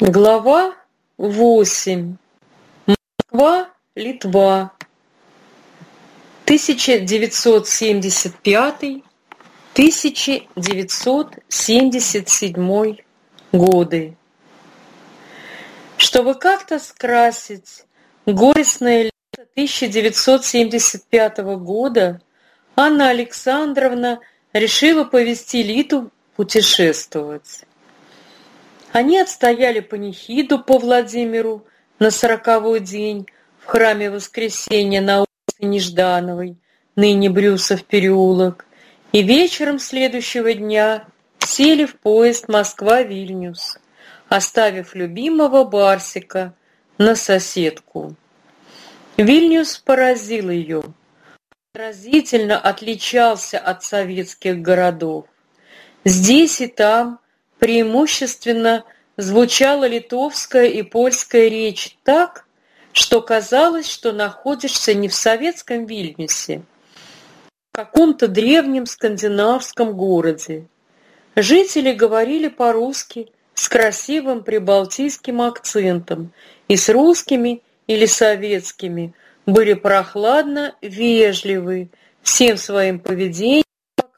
Глава восемь. Москва, Литва. 1975-1977 годы. Чтобы как-то скрасить горестное лето 1975 года, Анна Александровна решила повести Литу путешествовать. Они отстояли панихиду по Владимиру на сороковой день в храме Воскресения на улице Неждановой, ныне Брюсов переулок, и вечером следующего дня сели в поезд Москва-Вильнюс, оставив любимого Барсика на соседку. Вильнюс поразил ее. Разительно отличался от советских городов. Здесь и там – преимущественно звучала литовская и польская речь так, что казалось, что находишься не в советском Вильнюсе, а в каком-то древнем скандинавском городе. Жители говорили по-русски с красивым прибалтийским акцентом и с русскими или советскими были прохладно вежливы, всем своим поведением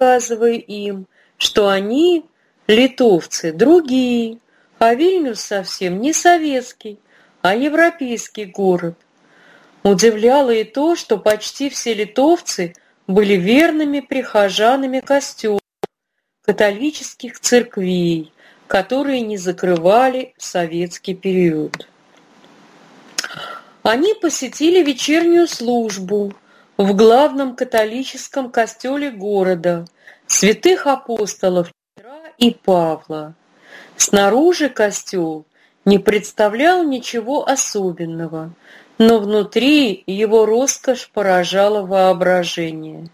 показывая им, что они Литовцы другие, а Вильнюс совсем не советский, а европейский город. Удивляло и то, что почти все литовцы были верными прихожанами костелов, католических церквей, которые не закрывали в советский период. Они посетили вечернюю службу в главном католическом костеле города святых апостолов и Павла. Снаружи костел не представлял ничего особенного, но внутри его роскошь поражала воображение.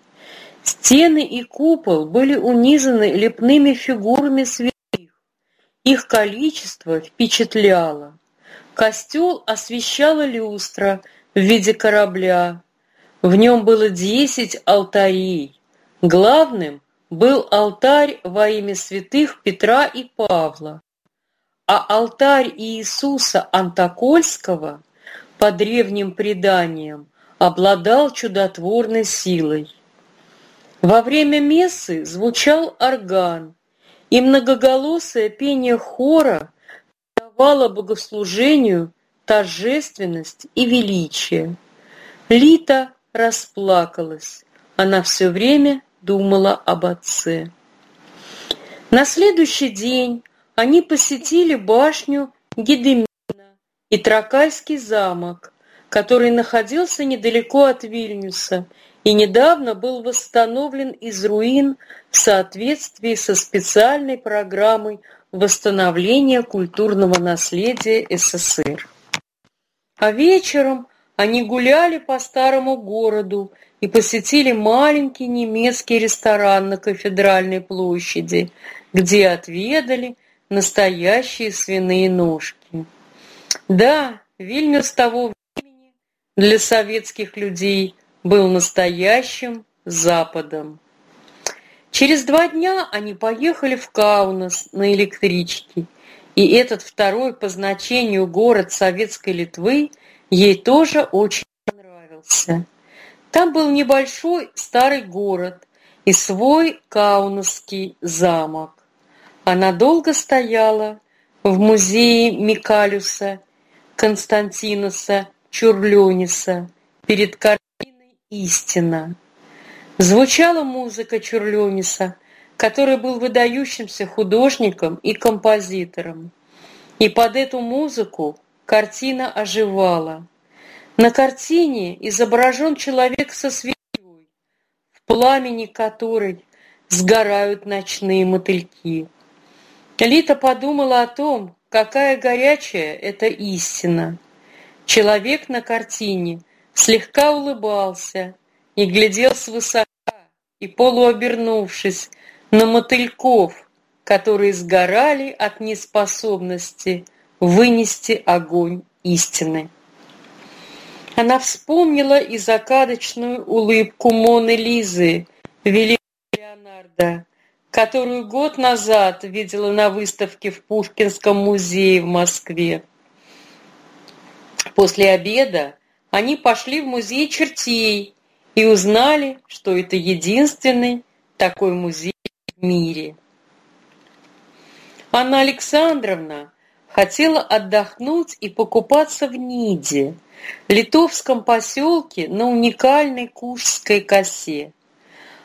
Стены и купол были унизаны лепными фигурами святых. Их количество впечатляло. Костел освещала люстра в виде корабля. В нем было десять алтарей. Главным был алтарь во имя святых Петра и Павла, а алтарь Иисуса Антокольского, по древним преданиям, обладал чудотворной силой. Во время мессы звучал орган, и многоголосое пение хора давало богослужению торжественность и величие. Лита расплакалась, она все время думала об отце. На следующий день они посетили башню Гедемина и Тракальский замок, который находился недалеко от Вильнюса и недавно был восстановлен из руин в соответствии со специальной программой восстановления культурного наследия СССР. А вечером они гуляли по старому городу и посетили маленький немецкий ресторан на Кафедральной площади, где отведали настоящие свиные ножки. Да, Вильнюс того времени для советских людей был настоящим Западом. Через два дня они поехали в Каунас на электричке, и этот второй по значению город Советской Литвы ей тоже очень понравился. Там был небольшой старый город и свой Каунасский замок. Она долго стояла в музее Микалюса Константиноса Чурлениса перед картиной «Истина». Звучала музыка Чурлениса, который был выдающимся художником и композитором. И под эту музыку картина оживала. На картине изображен человек со свечой, в пламени которой сгорают ночные мотыльки. Лита подумала о том, какая горячая это истина. Человек на картине слегка улыбался и глядел свысока и полуобернувшись на мотыльков, которые сгорали от неспособности вынести огонь истины. Она вспомнила и закадочную улыбку Моны Лизы, великого Леонардо, которую год назад видела на выставке в Пушкинском музее в Москве. После обеда они пошли в музей чертей и узнали, что это единственный такой музей в мире. Анна Александровна хотела отдохнуть и покупаться в Ниде, литовском поселке на уникальной Кушской косе.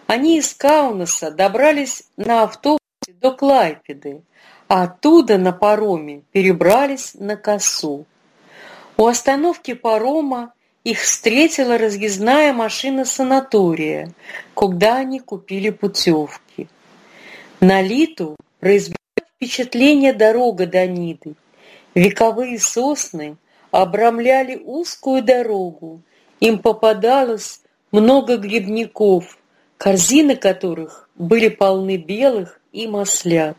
Они из Каунаса добрались на автобусе до Клайпеды, а оттуда на пароме перебрались на косу. У остановки парома их встретила разъездная машина санатория, куда они купили путевки. На Литу произвела впечатление дорога до Ниды. Вековые сосны обрамляли узкую дорогу, им попадалось много грибников, корзины которых были полны белых и маслят.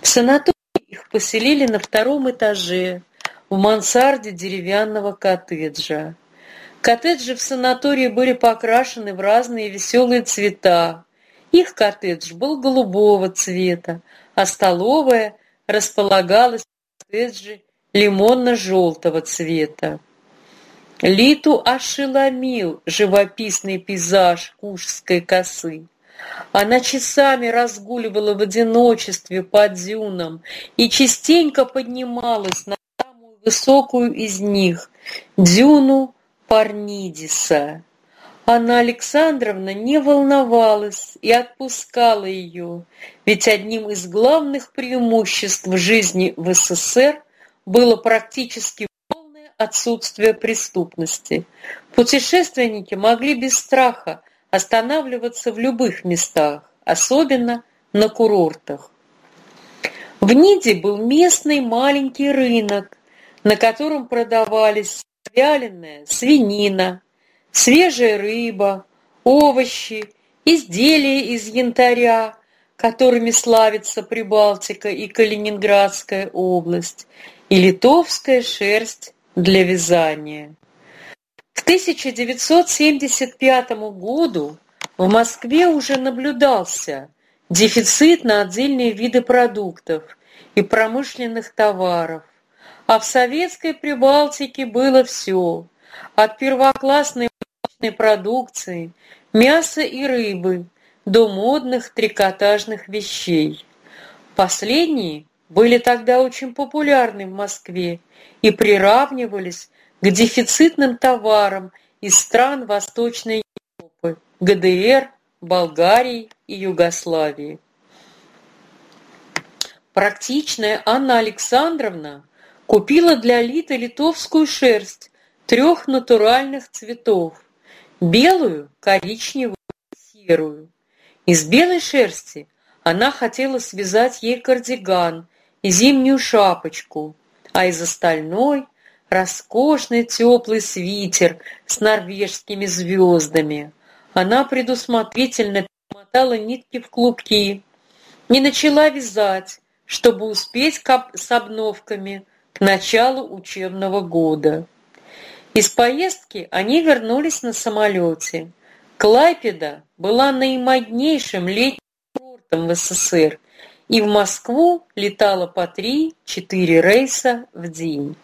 В санатории их поселили на втором этаже, в мансарде деревянного коттеджа. Коттеджи в санатории были покрашены в разные веселые цвета. Их коттедж был голубого цвета, а столовая располагалась в коттедже лимонно-желтого цвета. Литу ошеломил живописный пейзаж Кушской косы. Она часами разгуливала в одиночестве по дюнам и частенько поднималась на самую высокую из них, дюну Парнидиса. Анна Александровна не волновалась и отпускала ее, ведь одним из главных преимуществ жизни в СССР было практически полное отсутствие преступности. Путешественники могли без страха останавливаться в любых местах, особенно на курортах. В Ниде был местный маленький рынок, на котором продавались вяленая свинина, свежая рыба, овощи, изделия из янтаря, которыми славится Прибалтика и Калининградская область, и литовская шерсть для вязания. К 1975 году в Москве уже наблюдался дефицит на отдельные виды продуктов и промышленных товаров, а в советской Прибалтике было все, от первоклассной продукции, мяса и рыбы до модных трикотажных вещей. Последние были тогда очень популярны в Москве и приравнивались к дефицитным товарам из стран Восточной Европы, ГДР, Болгарии и Югославии. Практичная Анна Александровна купила для Литы литовскую шерсть трех натуральных цветов – белую, коричневую серую. Из белой шерсти она хотела связать ей кардиган и зимнюю шапочку, а из остальной – роскошный теплый свитер с норвежскими звездами. Она предусмотрительно перемотала нитки в клубки и начала вязать, чтобы успеть с обновками к началу учебного года. Из поездки они вернулись на самолете. Клайпеда была наимоднейшим летним курортом в СССР и в Москву летало по 3-4 рейса в день.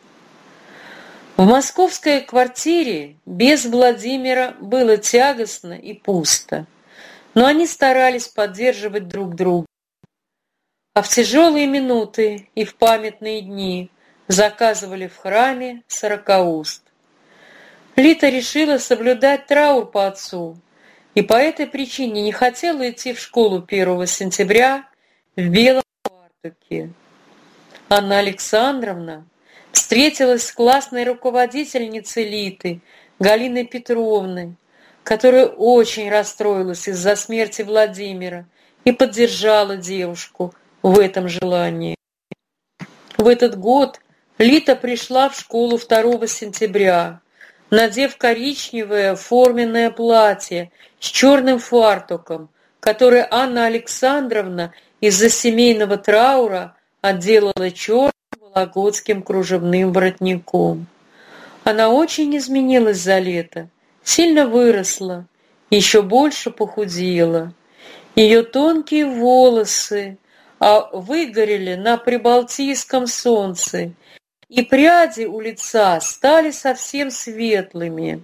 В московской квартире без Владимира было тягостно и пусто, но они старались поддерживать друг друга. А в тяжелые минуты и в памятные дни заказывали в храме сорокауст. Лита решила соблюдать траур по отцу и по этой причине не хотела идти в школу 1 сентября белом фартуке. Анна Александровна встретилась с классной руководительницей Литы, Галиной Петровной, которая очень расстроилась из-за смерти Владимира и поддержала девушку в этом желании. В этот год Лита пришла в школу 2 сентября, надев коричневое форменное платье с черным фартуком, которое Анна Александровна из-за семейного траура отделала черным вологодским кружевным воротником. Она очень изменилась за лето, сильно выросла, еще больше похудела. Ее тонкие волосы а выгорели на прибалтийском солнце, и пряди у лица стали совсем светлыми.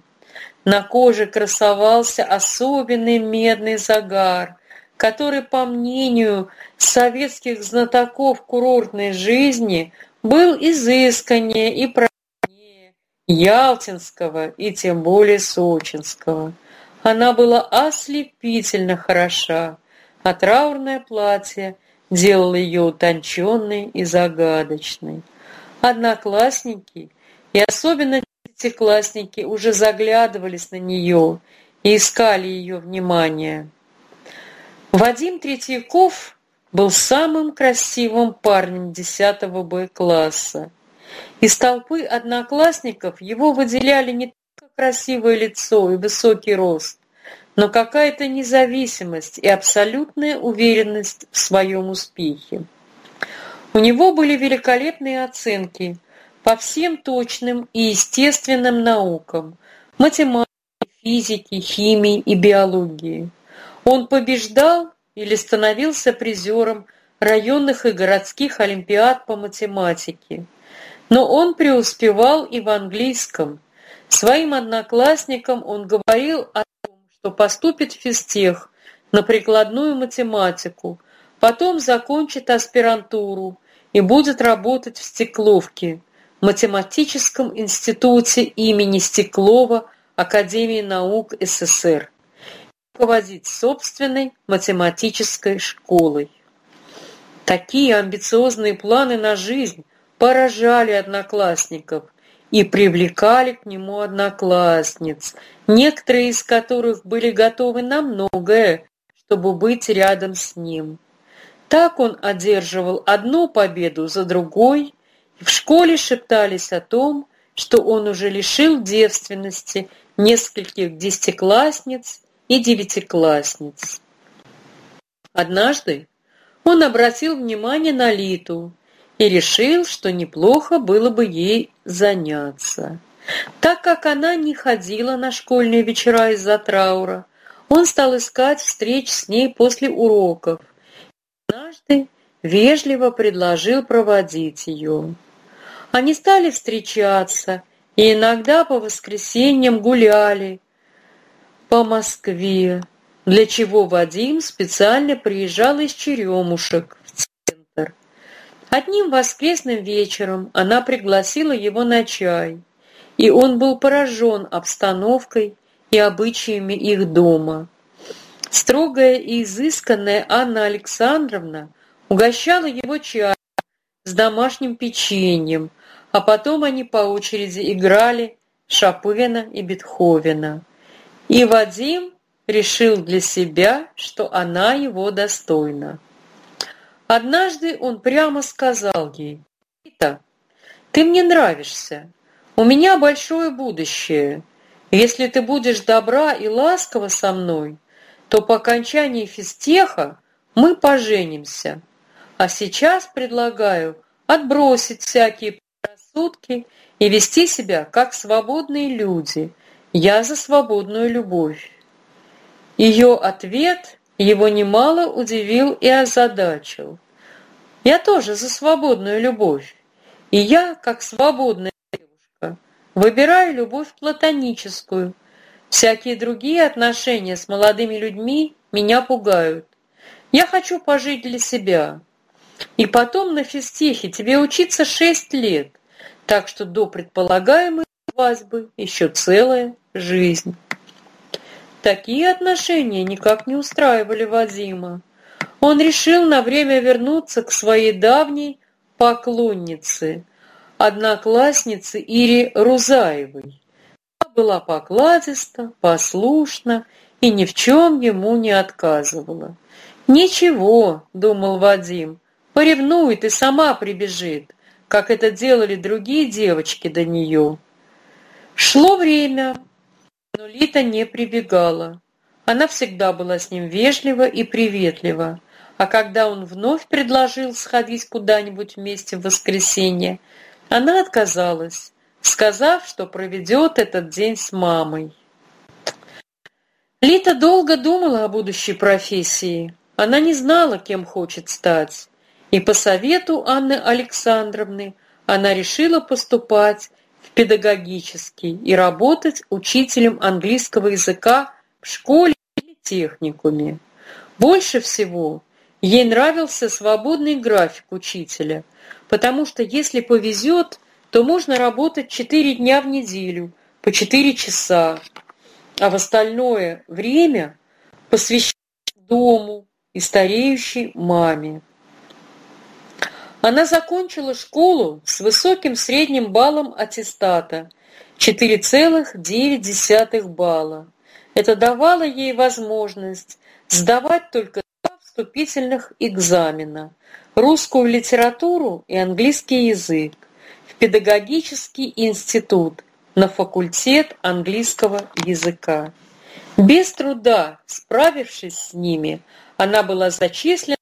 На коже красовался особенный медный загар, который, по мнению советских знатоков курортной жизни, был изысканнее и правильнее Ялтинского и тем более Сочинского. Она была ослепительно хороша, а траурное платье делало ее утонченной и загадочной. Одноклассники и особенно десятиклассники уже заглядывались на нее и искали ее внимания. Вадим Третьяков был самым красивым парнем 10 Б-класса. Из толпы одноклассников его выделяли не только красивое лицо и высокий рост, но какая-то независимость и абсолютная уверенность в своем успехе. У него были великолепные оценки по всем точным и естественным наукам – математике, физике, химии и биологии. Он побеждал или становился призером районных и городских олимпиад по математике. Но он преуспевал и в английском. Своим одноклассникам он говорил о том, что поступит в физтех на прикладную математику, потом закончит аспирантуру и будет работать в Стекловке, математическом институте имени Стеклова Академии наук СССР руководить собственной математической школой. Такие амбициозные планы на жизнь поражали одноклассников и привлекали к нему одноклассниц, некоторые из которых были готовы на многое, чтобы быть рядом с ним. Так он одерживал одну победу за другой, и в школе шептались о том, что он уже лишил девственности нескольких десятиклассниц и девятиклассниц. Однажды он обратил внимание на Литу и решил, что неплохо было бы ей заняться. Так как она не ходила на школьные вечера из-за траура, он стал искать встреч с ней после уроков. Однажды вежливо предложил проводить ее. Они стали встречаться и иногда по воскресеньям гуляли, по Москве, для чего Вадим специально приезжал из Черемушек в центр. Одним воскресным вечером она пригласила его на чай, и он был поражен обстановкой и обычаями их дома. Строгая и изысканная Анна Александровна угощала его чаем с домашним печеньем, а потом они по очереди играли Шопена и Бетховена. И Вадим решил для себя, что она его достойна. Однажды он прямо сказал ей, «Рита, ты мне нравишься, у меня большое будущее. Если ты будешь добра и ласкова со мной, то по окончании физтеха мы поженимся. А сейчас предлагаю отбросить всякие предрассудки и вести себя как свободные люди, я за свободную любовь. Ее ответ его немало удивил и озадачил. Я тоже за свободную любовь. И я, как свободная девушка, выбираю любовь платоническую. Всякие другие отношения с молодыми людьми меня пугают. Я хочу пожить для себя. И потом на физтехе тебе учиться шесть лет, так что до предполагаемой свадьбы еще целая жизнь. Такие отношения никак не устраивали Вадима. Он решил на время вернуться к своей давней поклоннице, однокласснице Ире Рузаевой. Она была покладиста, послушна и ни в чем ему не отказывала. «Ничего», — думал Вадим, — «поревнует и сама прибежит, как это делали другие девочки до нее». Шло время, но Лита не прибегала. Она всегда была с ним вежлива и приветлива, а когда он вновь предложил сходить куда-нибудь вместе в воскресенье, она отказалась, сказав, что проведет этот день с мамой. Лита долго думала о будущей профессии. Она не знала, кем хочет стать. И по совету Анны Александровны она решила поступать педагогический и работать учителем английского языка в школе или техникуме. Больше всего ей нравился свободный график учителя, потому что если повезет, то можно работать 4 дня в неделю по 4 часа, а в остальное время посвящать дому и стареющей маме. Она закончила школу с высоким средним баллом аттестата 4,9 балла. Это давало ей возможность сдавать только два вступительных экзамена – русскую литературу и английский язык в педагогический институт на факультет английского языка. Без труда, справившись с ними, она была зачислена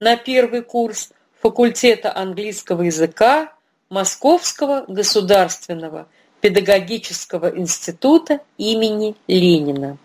на первый курс факультета английского языка Московского государственного педагогического института имени Ленина.